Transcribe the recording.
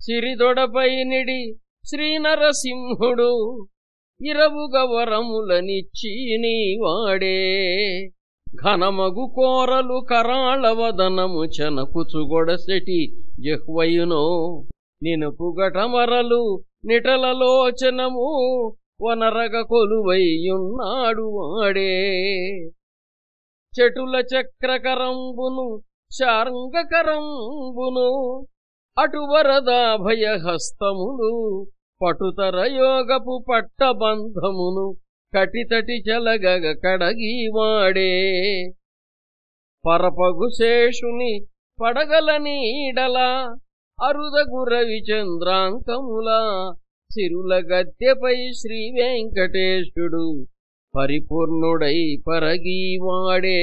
సిరిదొడపై నిడి శ్రీనరసింహుడు ఇరవుగవరములనిచ్చి నీవాడే. ఘనమగు కోరలు కరాళవదనము చెనకుచుగొడసెటి జహ్వయునో నినుపుగటమరలు నిటలలోచనము వనరగ కొలువైయున్నాడు వాడే. చెటుల చక్రకరంబును శార్ంగకరంబును అటువరదాభయ హస్తములు పటుతర యోగపు పట్టబంధమును కటితటి చెలగగ కడగీవాడే పరపగుశేషుని పడగల నీడల అరుదగు రవిచంద్రాంకముల సిరుల గద్దెపై శ్రీ వెంకటేశుడు పరిపూర్ణుడై పరగీవాడే